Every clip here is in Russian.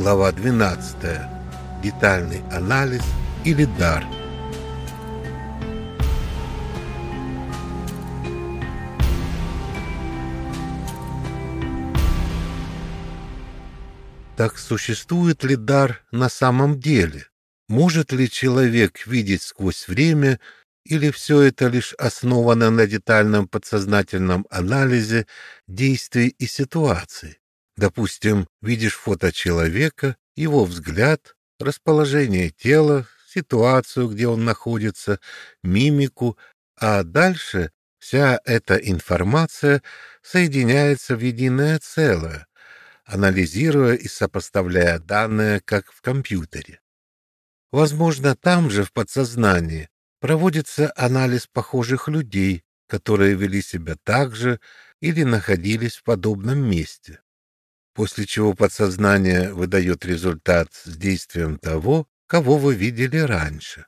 Глава 12. Детальный анализ или дар. Так существует ли дар на самом деле? Может ли человек видеть сквозь время, или все это лишь основано на детальном подсознательном анализе действий и ситуаций? Допустим, видишь фото человека, его взгляд, расположение тела, ситуацию, где он находится, мимику, а дальше вся эта информация соединяется в единое целое, анализируя и сопоставляя данные, как в компьютере. Возможно, там же, в подсознании, проводится анализ похожих людей, которые вели себя так же или находились в подобном месте после чего подсознание выдает результат с действием того, кого вы видели раньше,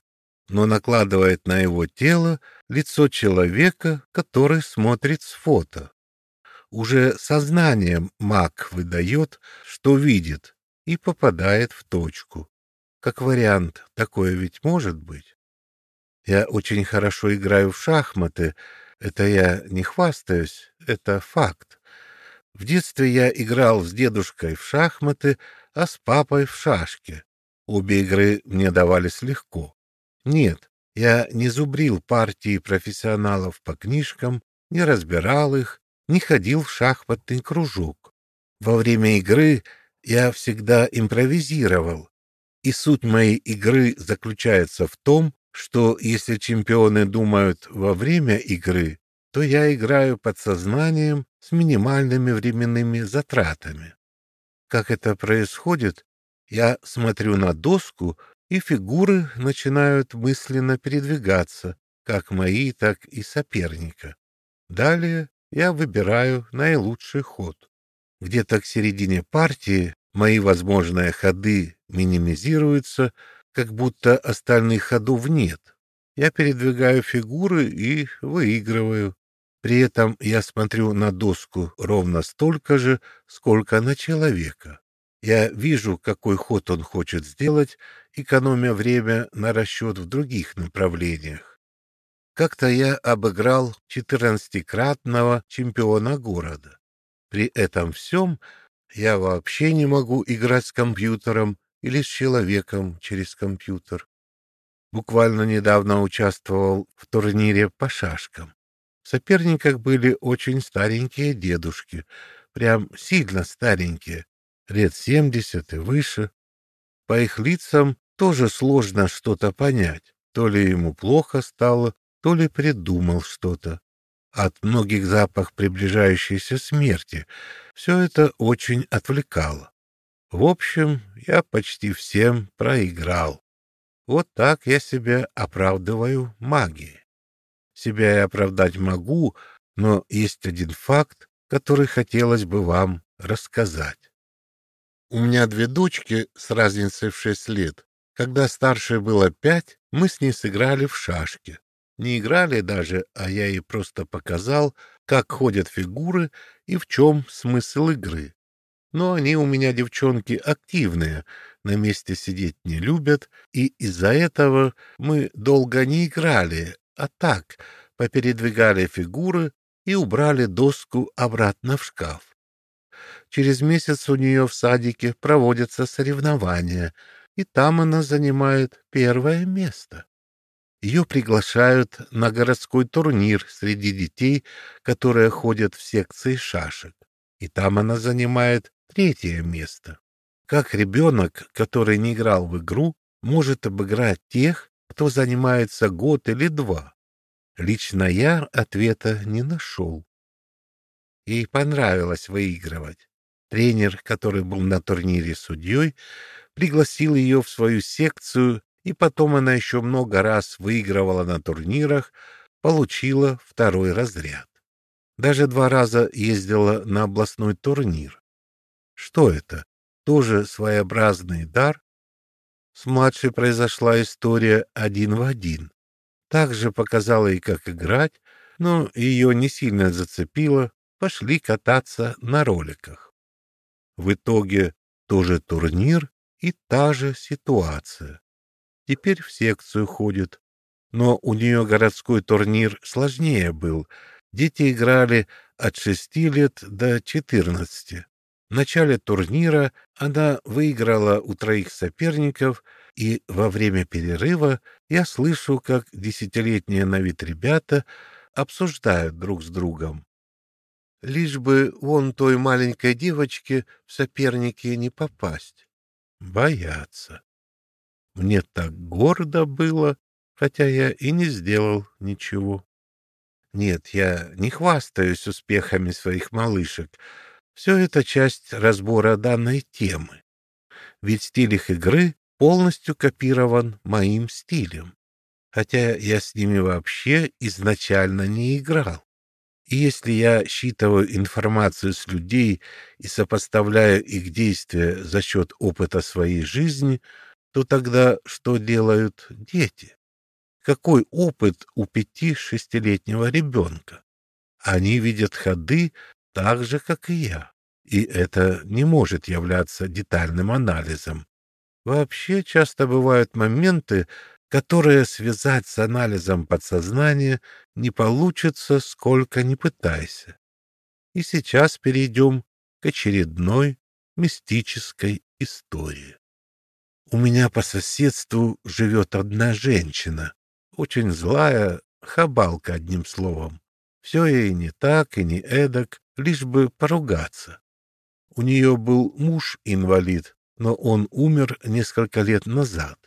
но накладывает на его тело лицо человека, который смотрит с фото. Уже сознанием маг выдает, что видит, и попадает в точку. Как вариант, такое ведь может быть. Я очень хорошо играю в шахматы, это я не хвастаюсь, это факт. В детстве я играл с дедушкой в шахматы, а с папой в шашки. Обе игры мне давались легко. Нет, я не зубрил партии профессионалов по книжкам, не разбирал их, не ходил в шахматный кружок. Во время игры я всегда импровизировал, и суть моей игры заключается в том, что если чемпионы думают во время игры, то я играю подсознанием с минимальными временными затратами. Как это происходит, я смотрю на доску, и фигуры начинают мысленно передвигаться, как мои, так и соперника. Далее я выбираю наилучший ход. Где-то к середине партии мои возможные ходы минимизируются, как будто остальных ходов нет. Я передвигаю фигуры и выигрываю. При этом я смотрю на доску ровно столько же, сколько на человека. Я вижу, какой ход он хочет сделать, экономя время на расчет в других направлениях. Как-то я обыграл четырнадцатикратного чемпиона города. При этом всем я вообще не могу играть с компьютером или с человеком через компьютер. Буквально недавно участвовал в турнире по шашкам. Соперниках были очень старенькие дедушки, прям сильно старенькие, лет семьдесят и выше. По их лицам тоже сложно что-то понять, то ли ему плохо стало, то ли придумал что-то. От многих запах приближающейся смерти все это очень отвлекало. В общем, я почти всем проиграл. Вот так я себя оправдываю магией. Себя я оправдать могу, но есть один факт, который хотелось бы вам рассказать. У меня две дочки с разницей в шесть лет. Когда старшей было пять, мы с ней сыграли в шашки. Не играли даже, а я ей просто показал, как ходят фигуры и в чем смысл игры. Но они у меня девчонки активные, на месте сидеть не любят, и из-за этого мы долго не играли, а так, попередвигали фигуры и убрали доску обратно в шкаф. Через месяц у нее в садике проводятся соревнования, и там она занимает первое место. Ее приглашают на городской турнир среди детей, которые ходят в секции шашек, и там она занимает третье место. Как ребенок, который не играл в игру, может обыграть тех, кто занимается год или два. Лично я ответа не нашел. Ей понравилось выигрывать. Тренер, который был на турнире судьей, пригласил ее в свою секцию, и потом она еще много раз выигрывала на турнирах, получила второй разряд. Даже два раза ездила на областной турнир. Что это? Тоже своеобразный дар? С младшей произошла история один в один. Также показала ей, как играть, но ее не сильно зацепило, пошли кататься на роликах. В итоге Тоже турнир и та же ситуация. Теперь в секцию ходит. Но у нее городской турнир сложнее был. Дети играли от шести лет до четырнадцати. В начале турнира она выиграла у троих соперников, и во время перерыва я слышу, как десятилетние на вид ребята обсуждают друг с другом. Лишь бы вон той маленькой девочке в соперники не попасть. Боятся. Мне так гордо было, хотя я и не сделал ничего. Нет, я не хвастаюсь успехами своих малышек. Все это часть разбора данной темы. Ведь стиль их игры полностью копирован моим стилем, хотя я с ними вообще изначально не играл. И если я считываю информацию с людей и сопоставляю их действия за счет опыта своей жизни, то тогда что делают дети? Какой опыт у пяти-шестилетнего ребенка? Они видят ходы так же, как и я. И это не может являться детальным анализом. Вообще часто бывают моменты, которые связать с анализом подсознания не получится, сколько ни пытайся. И сейчас перейдем к очередной мистической истории. У меня по соседству живет одна женщина, очень злая, хабалка, одним словом. Все ей не так и не эдак, лишь бы поругаться. У нее был муж-инвалид, но он умер несколько лет назад.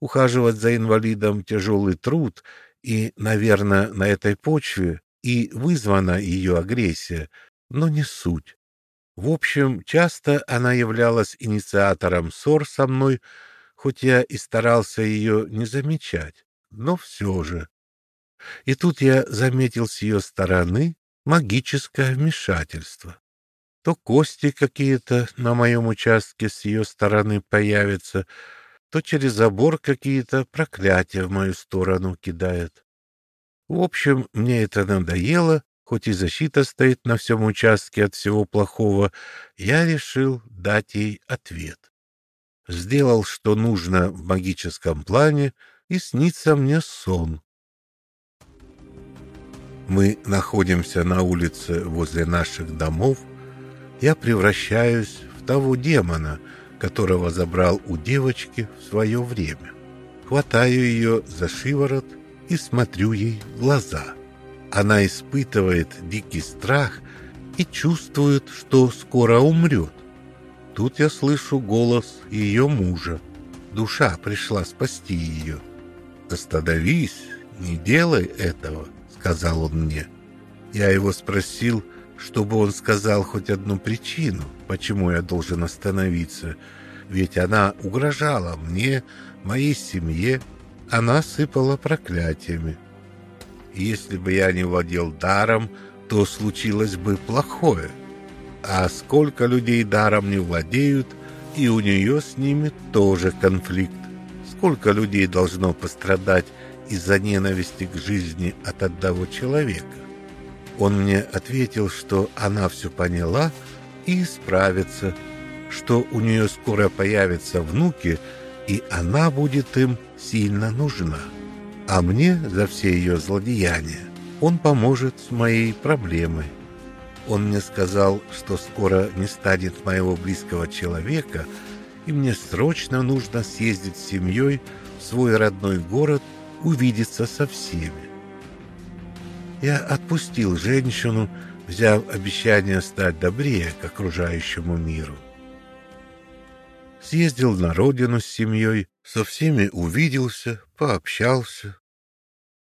Ухаживать за инвалидом тяжелый труд, и, наверное, на этой почве и вызвана ее агрессия, но не суть. В общем, часто она являлась инициатором ссор со мной, хоть я и старался ее не замечать но все же. И тут я заметил с ее стороны магическое вмешательство. То кости какие-то на моем участке с ее стороны появятся, то через забор какие-то проклятия в мою сторону кидает. В общем, мне это надоело, хоть и защита стоит на всем участке от всего плохого, я решил дать ей ответ. Сделал, что нужно в магическом плане, и снится мне сон. Мы находимся на улице возле наших домов. Я превращаюсь в того демона, которого забрал у девочки в свое время. Хватаю ее за шиворот и смотрю ей в глаза. Она испытывает дикий страх и чувствует, что скоро умрет. Тут я слышу голос ее мужа. Душа пришла спасти ее. «Остановись, не делай этого», — сказал он мне. Я его спросил, чтобы он сказал хоть одну причину, почему я должен остановиться, ведь она угрожала мне, моей семье, она сыпала проклятиями. Если бы я не владел даром, то случилось бы плохое. А сколько людей даром не владеют, и у нее с ними тоже конфликт. Сколько людей должно пострадать из-за ненависти к жизни от одного человека? Он мне ответил, что она все поняла и исправится, что у нее скоро появятся внуки, и она будет им сильно нужна. А мне за все ее злодеяния он поможет с моей проблемой. Он мне сказал, что скоро не станет моего близкого человека – и мне срочно нужно съездить с семьей в свой родной город, увидеться со всеми. Я отпустил женщину, взяв обещание стать добрее к окружающему миру. Съездил на родину с семьей, со всеми увиделся, пообщался.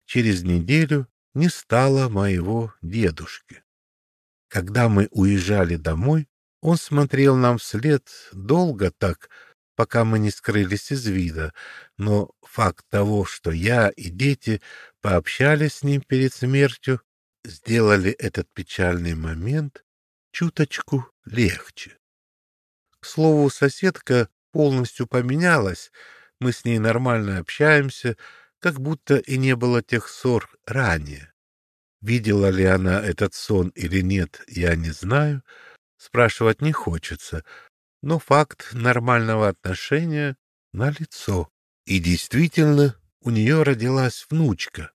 Через неделю не стало моего дедушки. Когда мы уезжали домой, он смотрел нам вслед долго так, пока мы не скрылись из вида, но факт того, что я и дети пообщались с ним перед смертью, сделали этот печальный момент чуточку легче. К слову, соседка полностью поменялась, мы с ней нормально общаемся, как будто и не было тех ссор ранее. Видела ли она этот сон или нет, я не знаю, Спрашивать не хочется, но факт нормального отношения налицо. И действительно, у нее родилась внучка.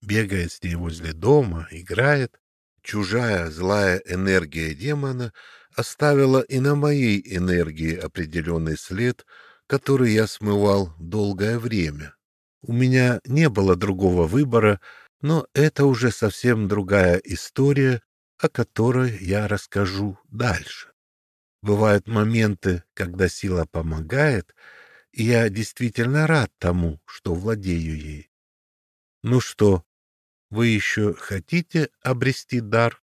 Бегает с ней возле дома, играет. Чужая злая энергия демона оставила и на моей энергии определенный след, который я смывал долгое время. У меня не было другого выбора, но это уже совсем другая история, о которой я расскажу дальше. Бывают моменты, когда сила помогает, и я действительно рад тому, что владею ей. Ну что, вы еще хотите обрести дар?